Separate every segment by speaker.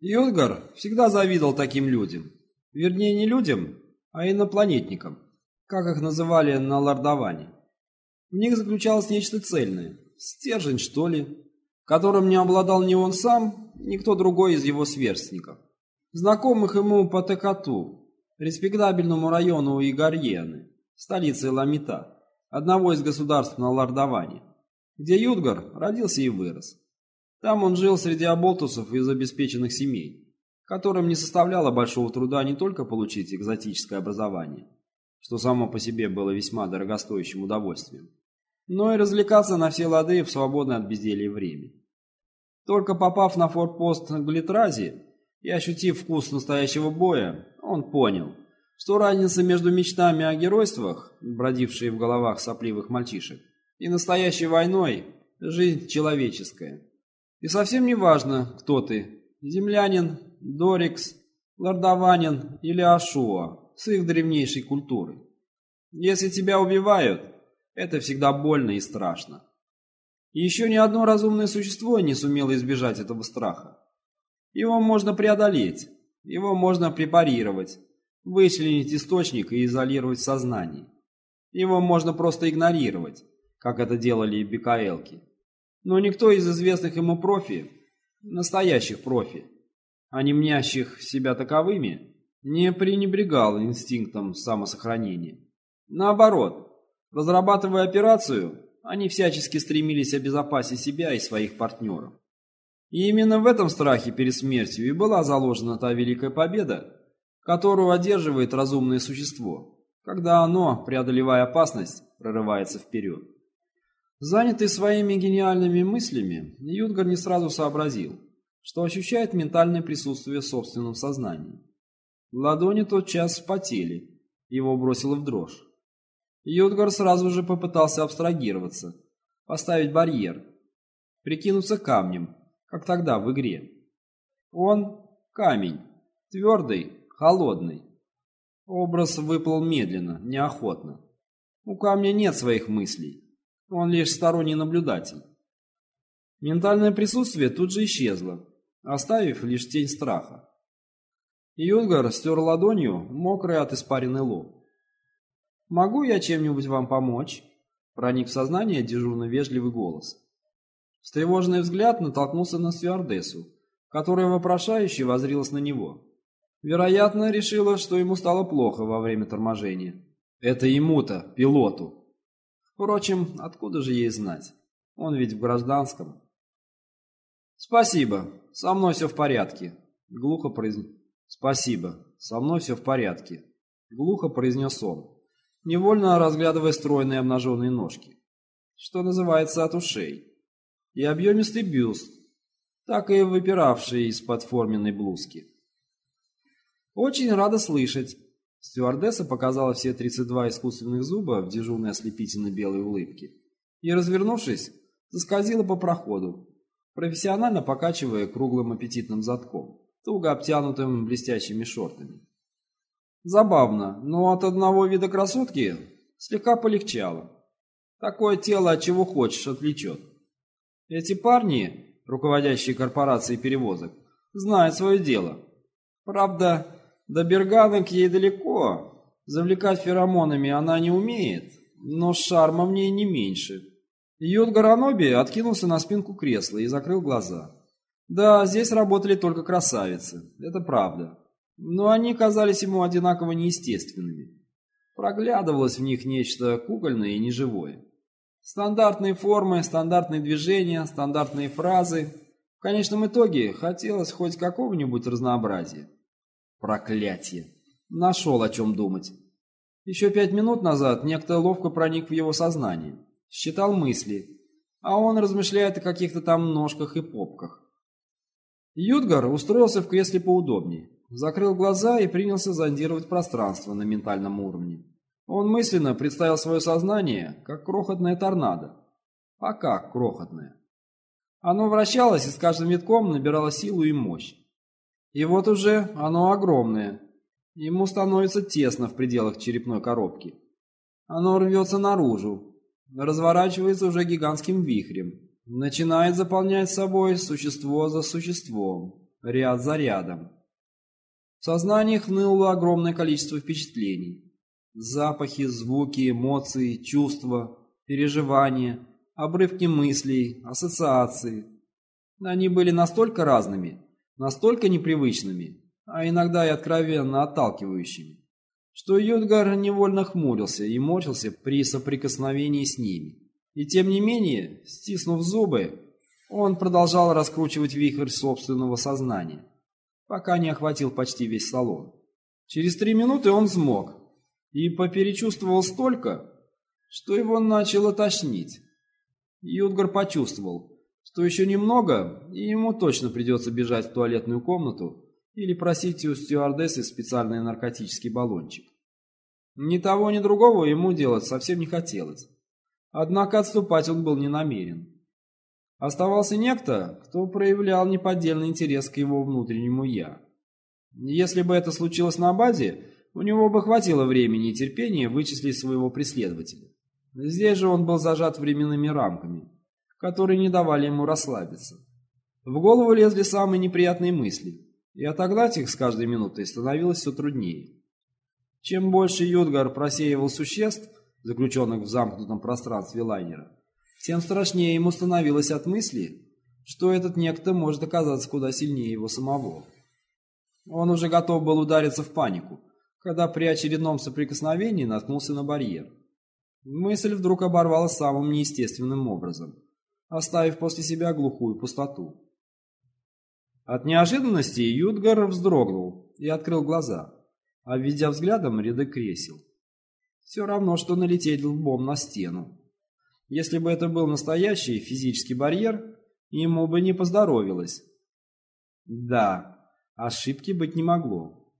Speaker 1: Юдгар всегда завидовал таким людям. Вернее, не людям, а инопланетникам, как их называли на Лордоване. В них заключалось нечто цельное, стержень, что ли, которым не обладал ни он сам, ни кто другой из его сверстников. Знакомых ему по Текату, респектабельному району Игорьены, столице Ламита, одного из государств на Лордоване, где Юдгар родился и вырос. Там он жил среди оболтусов из обеспеченных семей, которым не составляло большого труда не только получить экзотическое образование, что само по себе было весьма дорогостоящим удовольствием, но и развлекаться на все лады в свободное от безделья время. Только попав на форпост Глитрази и ощутив вкус настоящего боя, он понял, что разница между мечтами о геройствах, бродившей в головах сопливых мальчишек, и настоящей войной – жизнь человеческая. И совсем не важно, кто ты – землянин, дорикс, лордованин или ашуа с их древнейшей культурой. Если тебя убивают, это всегда больно и страшно. Еще ни одно разумное существо не сумело избежать этого страха. Его можно преодолеть, его можно препарировать, вычленить источник и изолировать в сознании. Его можно просто игнорировать, как это делали и бикаэлки. Но никто из известных ему профи, настоящих профи, а не мнящих себя таковыми, не пренебрегал инстинктом самосохранения. Наоборот, разрабатывая операцию, они всячески стремились обезопасить себя и своих партнеров. И именно в этом страхе перед смертью и была заложена та великая победа, которую одерживает разумное существо, когда оно, преодолевая опасность, прорывается вперед. Занятый своими гениальными мыслями, Ютгар не сразу сообразил, что ощущает ментальное присутствие в собственном сознании. Ладони тотчас вспотели, его бросило в дрожь. Ютгар сразу же попытался абстрагироваться, поставить барьер, прикинуться камнем, как тогда в игре. Он — камень, твердый, холодный. Образ выплыл медленно, неохотно. У камня нет своих мыслей. Он лишь сторонний наблюдатель. Ментальное присутствие тут же исчезло, оставив лишь тень страха. Юнгар стер ладонью мокрый от испаренный лоб. «Могу я чем-нибудь вам помочь?» Проник в сознание дежурно вежливый голос. Встревоженный взгляд натолкнулся на стюардессу, которая вопрошающе возрилась на него. Вероятно, решила, что ему стало плохо во время торможения. Это ему-то, пилоту, Впрочем, откуда же ей знать? Он ведь в гражданском. «Спасибо, со мной все в порядке», — глухо произнес. «Спасибо, со мной все в порядке», — глухо произнес он, невольно разглядывая стройные обнаженные ножки, что называется от ушей, и объемистый бюст, так и выпиравший из-под форменной блузки. «Очень рада слышать», Стюардесса показала все 32 искусственных зуба в дежурной ослепительно белой улыбке и, развернувшись, заскользила по проходу, профессионально покачивая круглым аппетитным задком, туго обтянутым блестящими шортами. Забавно, но от одного вида красотки слегка полегчало. Такое тело от чего хочешь отвлечет. Эти парни, руководящие корпорацией перевозок, знают свое дело. Правда, до берганок ей далеко. Завлекать феромонами она не умеет, но шарма в ней не меньше. Йод Гараноби откинулся на спинку кресла и закрыл глаза. Да, здесь работали только красавицы, это правда. Но они казались ему одинаково неестественными. Проглядывалось в них нечто кукольное и неживое. Стандартные формы, стандартные движения, стандартные фразы. В конечном итоге хотелось хоть какого-нибудь разнообразия. Проклятие. Нашел о чем думать. Еще пять минут назад некто ловко проник в его сознание. Считал мысли. А он размышляет о каких-то там ножках и попках. Юдгар устроился в кресле поудобнее. Закрыл глаза и принялся зондировать пространство на ментальном уровне. Он мысленно представил свое сознание как крохотное торнадо. Пока крохотное. Оно вращалось и с каждым витком набирало силу и мощь. И вот уже оно огромное. Ему становится тесно в пределах черепной коробки. Оно рвется наружу, разворачивается уже гигантским вихрем, начинает заполнять собой существо за существом. ряд за рядом. В сознании хнуло огромное количество впечатлений. Запахи, звуки, эмоции, чувства, переживания, обрывки мыслей, ассоциации. Они были настолько разными, настолько непривычными, а иногда и откровенно отталкивающими, что Юдгар невольно хмурился и морщился при соприкосновении с ними. И тем не менее, стиснув зубы, он продолжал раскручивать вихрь собственного сознания, пока не охватил почти весь салон. Через три минуты он смог и поперечувствовал столько, что его начало тошнить. Юдгар почувствовал, что еще немного, и ему точно придется бежать в туалетную комнату или просить у стюардессы специальный наркотический баллончик. Ни того, ни другого ему делать совсем не хотелось. Однако отступать он был не намерен. Оставался некто, кто проявлял неподдельный интерес к его внутреннему «я». Если бы это случилось на базе, у него бы хватило времени и терпения вычислить своего преследователя. Здесь же он был зажат временными рамками, которые не давали ему расслабиться. В голову лезли самые неприятные мысли, и отогнать их с каждой минутой становилось все труднее. Чем больше Юдгар просеивал существ, заключенных в замкнутом пространстве лайнера, тем страшнее ему становилось от мысли, что этот некто может оказаться куда сильнее его самого. Он уже готов был удариться в панику, когда при очередном соприкосновении наткнулся на барьер. Мысль вдруг оборвалась самым неестественным образом, оставив после себя глухую пустоту. От неожиданности Юдгар вздрогнул и открыл глаза, обведя взглядом ряды кресел. Все равно, что налететь лбом на стену. Если бы это был настоящий физический барьер, ему бы не поздоровилось. Да, ошибки быть не могло.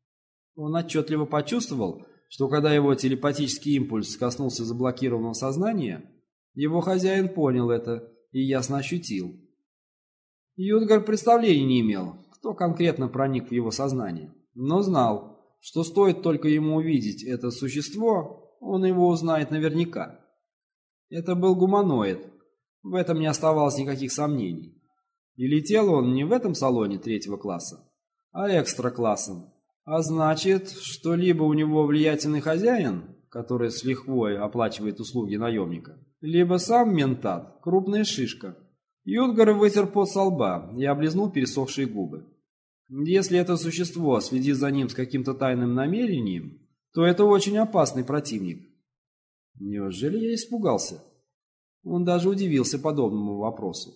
Speaker 1: Он отчетливо почувствовал, что когда его телепатический импульс коснулся заблокированного сознания, его хозяин понял это и ясно ощутил. Юдгар представления не имел, кто конкретно проник в его сознание, но знал, что стоит только ему увидеть это существо, он его узнает наверняка. Это был гуманоид, в этом не оставалось никаких сомнений. И летел он не в этом салоне третьего класса, а экстра-классом. А значит, что либо у него влиятельный хозяин, который с лихвой оплачивает услуги наемника, либо сам ментат, крупная шишка. Юдгар вытер пот со лба и облизнул пересохшие губы. Если это существо следит за ним с каким-то тайным намерением, то это очень опасный противник. Неужели я испугался? Он даже удивился подобному вопросу.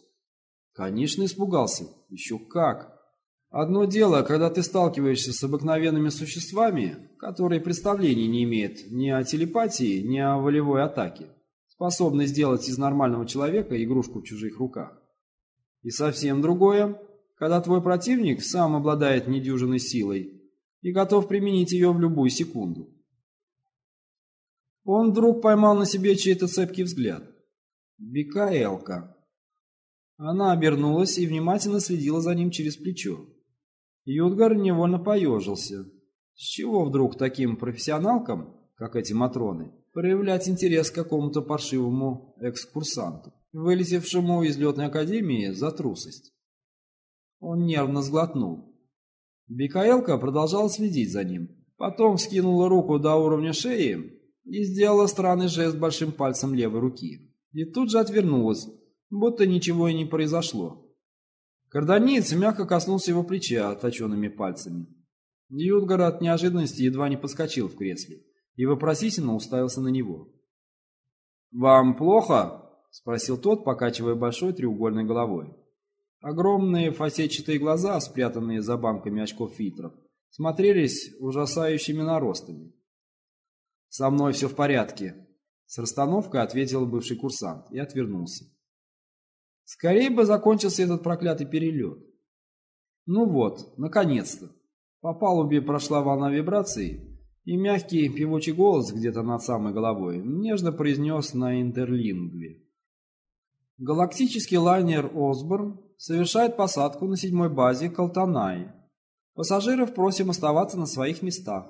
Speaker 1: Конечно, испугался. Еще как. Одно дело, когда ты сталкиваешься с обыкновенными существами, которые представления не имеют ни о телепатии, ни о волевой атаке, способны сделать из нормального человека игрушку в чужих руках. И совсем другое, когда твой противник сам обладает недюжиной силой и готов применить ее в любую секунду. Он вдруг поймал на себе чей-то цепкий взгляд. Бикаэлка. Она обернулась и внимательно следила за ним через плечо. Юдгар невольно поежился. С чего вдруг таким профессионалкам, как эти матроны, проявлять интерес к какому-то паршивому экскурсанту, вылетевшему из летной академии за трусость? Он нервно сглотнул. Бикаэлка продолжала следить за ним. Потом скинула руку до уровня шеи и сделала странный жест большим пальцем левой руки. И тут же отвернулась, будто ничего и не произошло. Карданец мягко коснулся его плеча точеными пальцами. Юдгар от неожиданности едва не подскочил в кресле и вопросительно уставился на него. «Вам плохо?» — спросил тот, покачивая большой треугольной головой. Огромные фасетчатые глаза, спрятанные за банками очков фильтров, смотрелись ужасающими наростами. «Со мной все в порядке», — с расстановкой ответил бывший курсант и отвернулся. Скорее бы закончился этот проклятый перелет. Ну вот, наконец-то. По палубе прошла волна вибраций, и мягкий певучий голос где-то над самой головой нежно произнес на интерлингве. Галактический лайнер «Осборн» совершает посадку на седьмой базе Калтанай. Пассажиров просим оставаться на своих местах.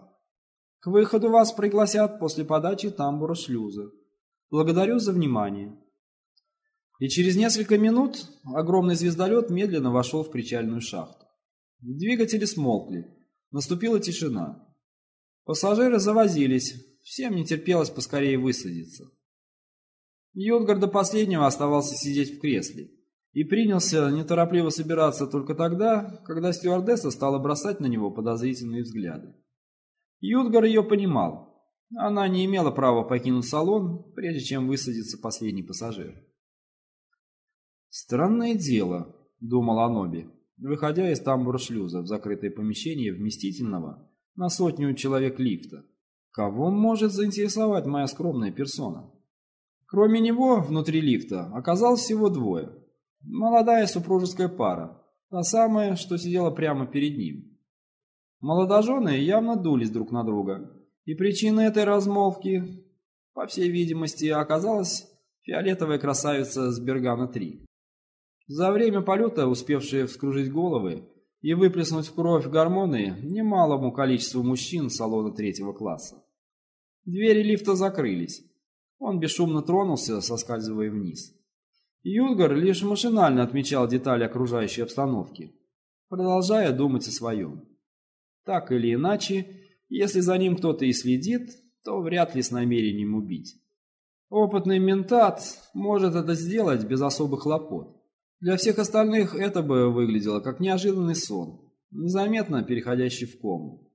Speaker 1: К выходу вас пригласят после подачи тамбура шлюза. Благодарю за внимание. И через несколько минут огромный звездолет медленно вошел в причальную шахту. Двигатели смолкли. Наступила тишина. Пассажиры завозились. Всем не терпелось поскорее высадиться. Йодгар до последнего оставался сидеть в кресле и принялся неторопливо собираться только тогда, когда стюардесса стала бросать на него подозрительные взгляды. Юдгар ее понимал. Она не имела права покинуть салон, прежде чем высадится последний пассажир. «Странное дело», — думал Аноби, выходя из тамбура-шлюза в закрытое помещение вместительного на сотню человек лифта. «Кого может заинтересовать моя скромная персона?» Кроме него, внутри лифта оказалось всего двое. Молодая супружеская пара, та самая, что сидела прямо перед ним. Молодожены явно дулись друг на друга, и причиной этой размолвки, по всей видимости, оказалась фиолетовая красавица с Бергана-3. За время полета, успевшие вскружить головы и выплеснуть в кровь гормоны немалому количеству мужчин салона третьего класса. Двери лифта закрылись. Он бесшумно тронулся, соскальзывая вниз. Юдгар лишь машинально отмечал детали окружающей обстановки, продолжая думать о своем. Так или иначе, если за ним кто-то и следит, то вряд ли с намерением убить. Опытный ментат может это сделать без особых хлопот. Для всех остальных это бы выглядело как неожиданный сон, незаметно переходящий в кому.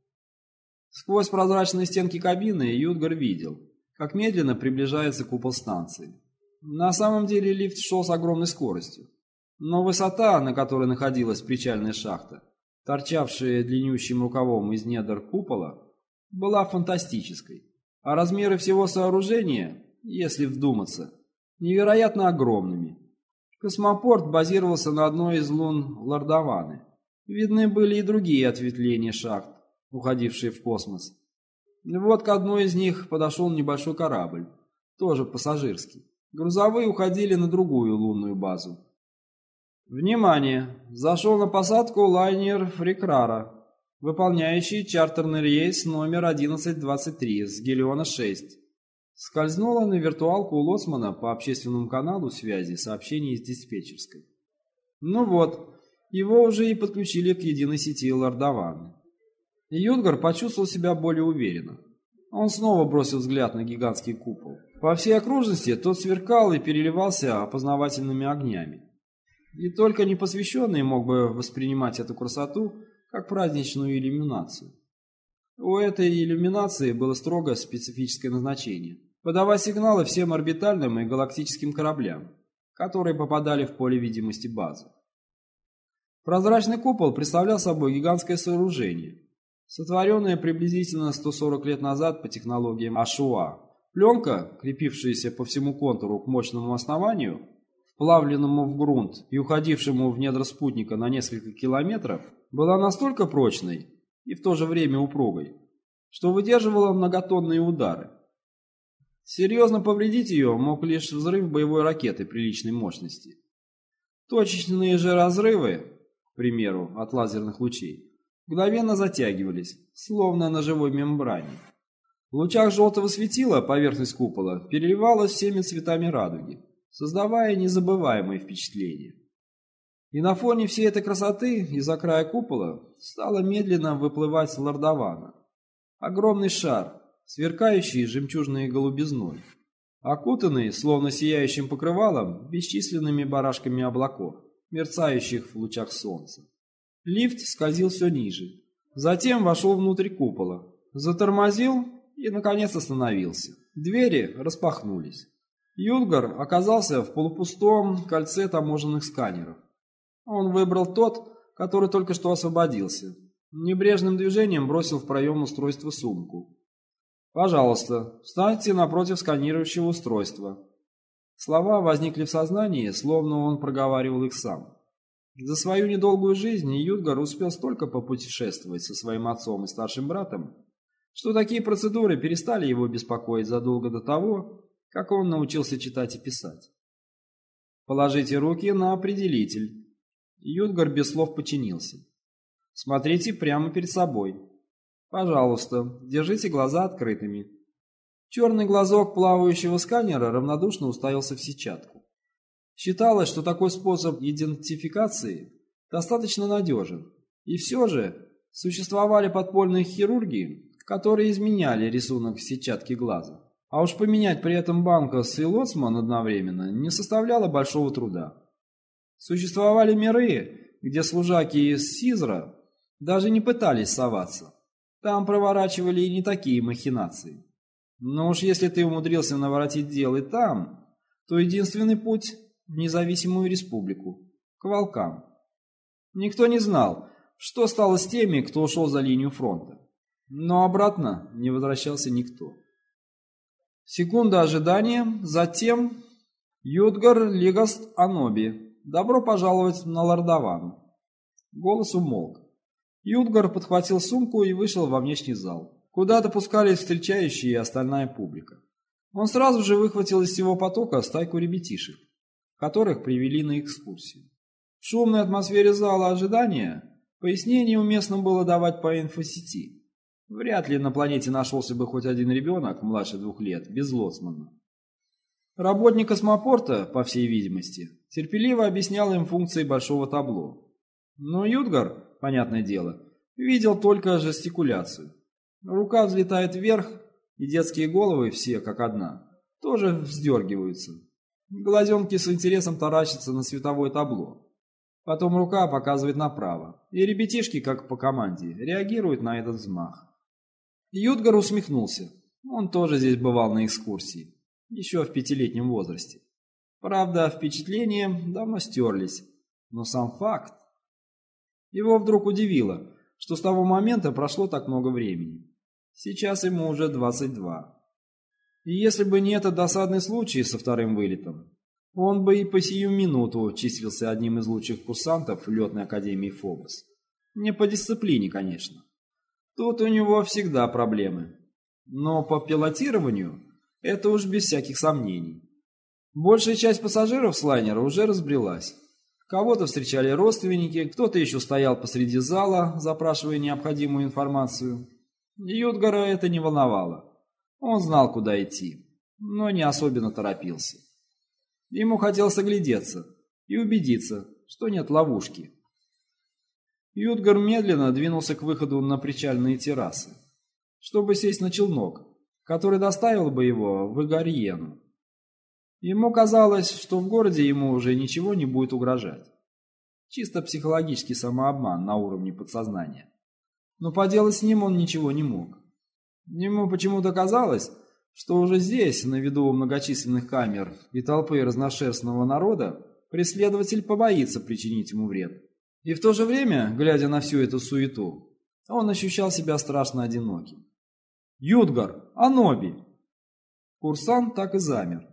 Speaker 1: Сквозь прозрачные стенки кабины Юдгар видел, как медленно приближается купол станции. На самом деле лифт шел с огромной скоростью, но высота, на которой находилась причальная шахта, торчавшая длиннющим рукавом из недр купола, была фантастической, а размеры всего сооружения, если вдуматься, невероятно огромными. Космопорт базировался на одной из лун Лордованы. Видны были и другие ответвления шахт, уходившие в космос. Вот к одной из них подошел небольшой корабль, тоже пассажирский. Грузовые уходили на другую лунную базу. Внимание! Зашел на посадку лайнер Фрикрара, выполняющий чартерный рейс номер 1123 с Гелиона-6. Скользнула на виртуалку у Лоцмана по общественному каналу связи сообщений из диспетчерской. Ну вот, его уже и подключили к единой сети Лордованы. Юнгар почувствовал себя более уверенно. Он снова бросил взгляд на гигантский купол. По всей окружности тот сверкал и переливался опознавательными огнями. И только непосвященный мог бы воспринимать эту красоту как праздничную иллюминацию. У этой иллюминации было строго специфическое назначение – подавать сигналы всем орбитальным и галактическим кораблям, которые попадали в поле видимости базы. Прозрачный купол представлял собой гигантское сооружение – сотворенная приблизительно 140 лет назад по технологиям Ашуа. Пленка, крепившаяся по всему контуру к мощному основанию, вплавленному в грунт и уходившему в недра спутника на несколько километров, была настолько прочной и в то же время упругой, что выдерживала многотонные удары. Серьезно повредить ее мог лишь взрыв боевой ракеты приличной мощности. Точечные же разрывы, к примеру, от лазерных лучей, мгновенно затягивались, словно на живой мембране. В лучах желтого светила поверхность купола переливалась всеми цветами радуги, создавая незабываемое впечатление. И на фоне всей этой красоты из-за края купола стала медленно выплывать лордована. Огромный шар, сверкающий жемчужной голубизной, окутанный, словно сияющим покрывалом, бесчисленными барашками облаков, мерцающих в лучах солнца. Лифт скользил все ниже. Затем вошел внутрь купола. Затормозил и, наконец, остановился. Двери распахнулись. Юнгар оказался в полупустом кольце таможенных сканеров. Он выбрал тот, который только что освободился. Небрежным движением бросил в проем устройства сумку. «Пожалуйста, встаньте напротив сканирующего устройства». Слова возникли в сознании, словно он проговаривал их сам. За свою недолгую жизнь Юдгар успел столько попутешествовать со своим отцом и старшим братом, что такие процедуры перестали его беспокоить задолго до того, как он научился читать и писать. «Положите руки на определитель». Юдгар без слов подчинился. «Смотрите прямо перед собой. Пожалуйста, держите глаза открытыми». Черный глазок плавающего сканера равнодушно уставился в сетчатку. Считалось, что такой способ идентификации достаточно надежен, И все же существовали подпольные хирурги, которые изменяли рисунок сетчатки глаза. А уж поменять при этом Банкос и Лоцман одновременно не составляло большого труда. Существовали миры, где служаки из Сизра даже не пытались соваться. Там проворачивали и не такие махинации. Но уж если ты умудрился наворотить дел и там, то единственный путь в независимую республику, к волкам. Никто не знал, что стало с теми, кто ушел за линию фронта. Но обратно не возвращался никто. Секунда ожидания, затем Юдгар Легаст Аноби. Добро пожаловать на Лордован. Голос умолк. Юдгар подхватил сумку и вышел во внешний зал, куда допускались встречающие и остальная публика. Он сразу же выхватил из всего потока стайку ребятишек, которых привели на экскурсию. В шумной атмосфере зала ожидания пояснение уместно было давать по инфосети. Вряд ли на планете нашелся бы хоть один ребенок младше двух лет, без лоцмана. Работник космопорта, по всей видимости, терпеливо объяснял им функции большого табло. Но Юдгар, понятное дело, видел только жестикуляцию. Рука взлетает вверх, и детские головы все, как одна, тоже вздергиваются. Глазенки с интересом таращатся на световое табло. Потом рука показывает направо, и ребятишки, как по команде, реагируют на этот взмах. Ютгар усмехнулся. Он тоже здесь бывал на экскурсии, еще в пятилетнем возрасте. Правда, впечатления давно стерлись, но сам факт... Его вдруг удивило, что с того момента прошло так много времени. Сейчас ему уже 22. И если бы не этот досадный случай со вторым вылетом, он бы и по сию минуту числился одним из лучших курсантов летной академии Фобос. Не по дисциплине, конечно. Тут у него всегда проблемы. Но по пилотированию это уж без всяких сомнений. Большая часть пассажиров с лайнера уже разбрелась. Кого-то встречали родственники, кто-то еще стоял посреди зала, запрашивая необходимую информацию. Ютгара это не волновало. Он знал, куда идти, но не особенно торопился. Ему хотелось оглядеться и убедиться, что нет ловушки. Ютгар медленно двинулся к выходу на причальные террасы, чтобы сесть на челнок, который доставил бы его в Игарьену. Ему казалось, что в городе ему уже ничего не будет угрожать. Чисто психологический самообман на уровне подсознания. Но поделать с ним он ничего не мог. Ему почему-то казалось, что уже здесь, на виду многочисленных камер и толпы разношерстного народа, преследователь побоится причинить ему вред. И в то же время, глядя на всю эту суету, он ощущал себя страшно одиноким. «Юдгар! Аноби!» Курсант так и замер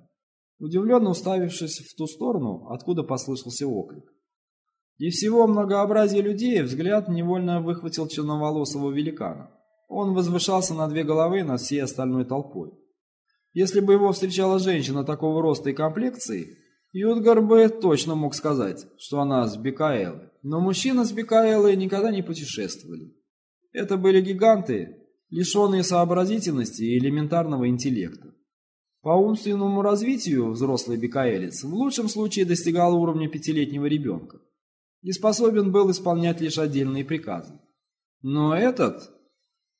Speaker 1: удивленно уставившись в ту сторону, откуда послышался оклик. И всего многообразия людей взгляд невольно выхватил черноволосого великана. Он возвышался на две головы над всей остальной толпой. Если бы его встречала женщина такого роста и комплекции, Юдгар бы точно мог сказать, что она с Бекаэлы. Но мужчины с Бекаэлы никогда не путешествовали. Это были гиганты, лишенные сообразительности и элементарного интеллекта. По умственному развитию взрослый бекаэлец в лучшем случае достигал уровня пятилетнего ребенка и способен был исполнять лишь отдельные приказы. Но этот,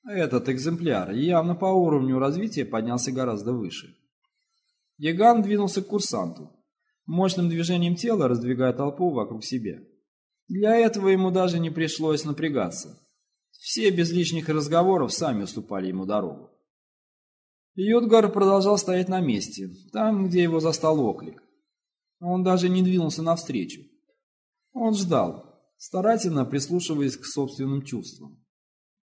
Speaker 1: этот экземпляр явно по уровню развития поднялся гораздо выше. Яган двинулся к курсанту, мощным движением тела раздвигая толпу вокруг себя. Для этого ему даже не пришлось напрягаться. Все без лишних разговоров сами уступали ему дорогу. Йодгар продолжал стоять на месте, там, где его застал оклик. Он даже не двинулся навстречу. Он ждал, старательно прислушиваясь к собственным чувствам.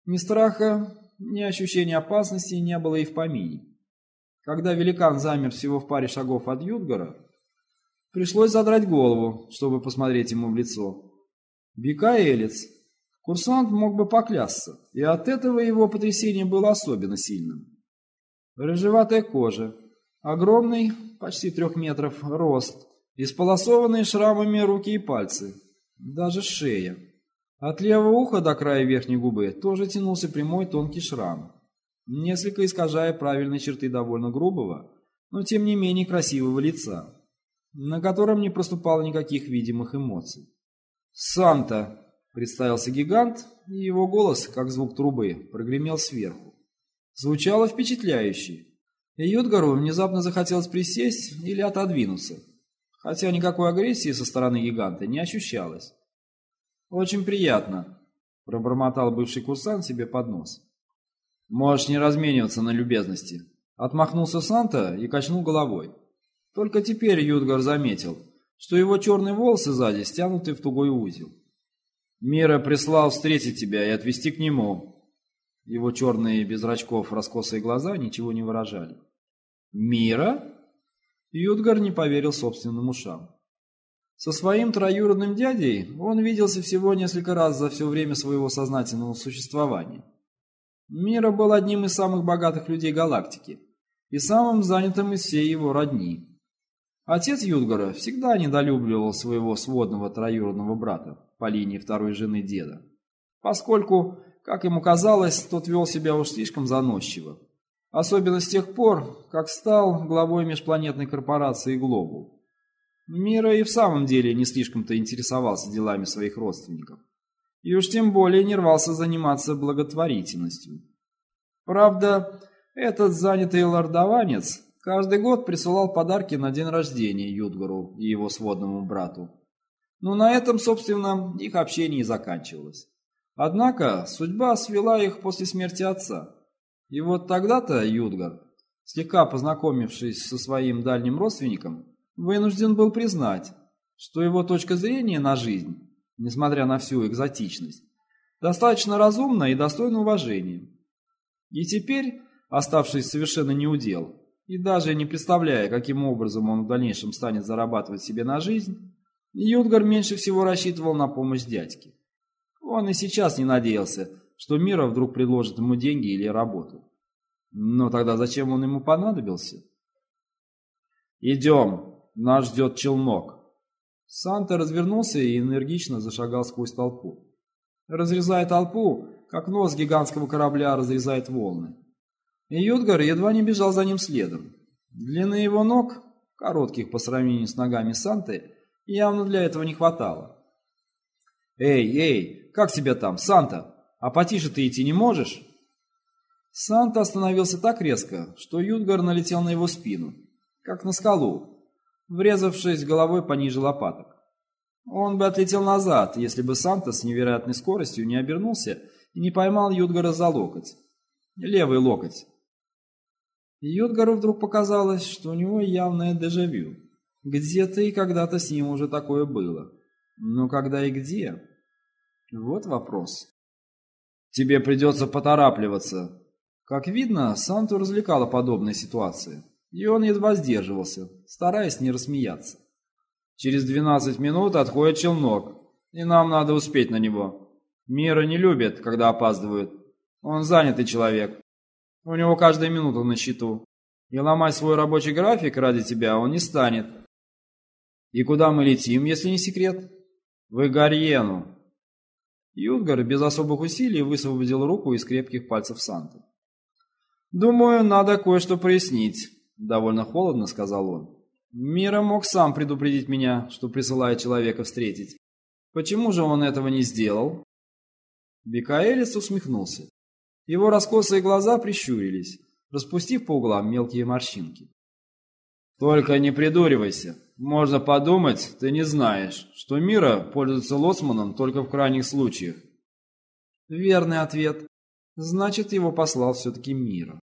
Speaker 1: Ни страха, ни ощущения опасности не было и в помине. Когда великан замер всего в паре шагов от Юдгара, пришлось задрать голову, чтобы посмотреть ему в лицо. Бекаэлец. Курсант мог бы поклясться, и от этого его потрясение было особенно сильным. Рыжеватая кожа, огромный, почти трех метров, рост, исполосованные шрамами руки и пальцы, даже шея. От левого уха до края верхней губы тоже тянулся прямой тонкий шрам, несколько искажая правильные черты довольно грубого, но тем не менее красивого лица, на котором не проступало никаких видимых эмоций. «Санта!» — Представился гигант, и его голос, как звук трубы, прогремел сверху. Звучало впечатляюще. И Юдгару внезапно захотелось присесть или отодвинуться, хотя никакой агрессии со стороны гиганта не ощущалось. «Очень приятно», — пробормотал бывший курсант себе под нос. «Можешь не размениваться на любезности», — отмахнулся Санта и качнул головой. Только теперь Юдгар заметил, что его черные волосы сзади стянуты в тугой узел. Мира прислал встретить тебя и отвезти к нему. Его черные без зрачков раскосые глаза ничего не выражали. Мира? Юдгар не поверил собственным ушам. Со своим троюродным дядей он виделся всего несколько раз за все время своего сознательного существования. Мира был одним из самых богатых людей галактики и самым занятым из всей его родни. Отец Юдгара всегда недолюбливал своего сводного троюродного брата по линии второй жены деда, поскольку, как ему казалось, тот вел себя уж слишком заносчиво, особенно с тех пор, как стал главой межпланетной корпорации «Глобул». Мира и в самом деле не слишком-то интересовался делами своих родственников, и уж тем более не рвался заниматься благотворительностью. Правда, этот занятый лордованец Каждый год присылал подарки на день рождения Юдгару и его сводному брату. Но на этом, собственно, их общение и заканчивалось. Однако судьба свела их после смерти отца. И вот тогда-то Юдгар, слегка познакомившись со своим дальним родственником, вынужден был признать, что его точка зрения на жизнь, несмотря на всю экзотичность, достаточно разумна и достойна уважения. И теперь, оставшись совершенно неудел, и даже не представляя, каким образом он в дальнейшем станет зарабатывать себе на жизнь, Юдгар меньше всего рассчитывал на помощь дядьки. Он и сейчас не надеялся, что Мира вдруг предложит ему деньги или работу. Но тогда зачем он ему понадобился? «Идем, нас ждет челнок». Санта развернулся и энергично зашагал сквозь толпу. Разрезая толпу, как нос гигантского корабля разрезает волны. И Юдгар едва не бежал за ним следом. Длины его ног, коротких по сравнению с ногами Санты, явно для этого не хватало. «Эй, эй, как тебя там, Санта? А потише ты идти не можешь?» Санта остановился так резко, что Юдгар налетел на его спину, как на скалу, врезавшись головой пониже лопаток. Он бы отлетел назад, если бы Санта с невероятной скоростью не обернулся и не поймал Юдгара за локоть. Левый локоть. Йодгару вдруг показалось, что у него явное дежавю. Где-то и когда-то с ним уже такое было. Но когда и где? Вот вопрос. Тебе придется поторапливаться. Как видно, Санту развлекала подобная ситуация, и он едва сдерживался, стараясь не рассмеяться. Через двенадцать минут отходит челнок, и нам надо успеть на него. Мира не любит, когда опаздывают. Он занятый человек. У него каждая минута на счету. И ломать свой рабочий график ради тебя он не станет. И куда мы летим, если не секрет? В Игарьену. Юдгар без особых усилий высвободил руку из крепких пальцев Санты. «Думаю, надо кое-что прояснить», — довольно холодно сказал он. «Мира мог сам предупредить меня, что присылает человека встретить. Почему же он этого не сделал?» Бикаэлис усмехнулся. Его раскосые глаза прищурились, распустив по углам мелкие морщинки. «Только не придуривайся. Можно подумать, ты не знаешь, что Мира пользуется лоцманом только в крайних случаях». Верный ответ. Значит, его послал все-таки Мира.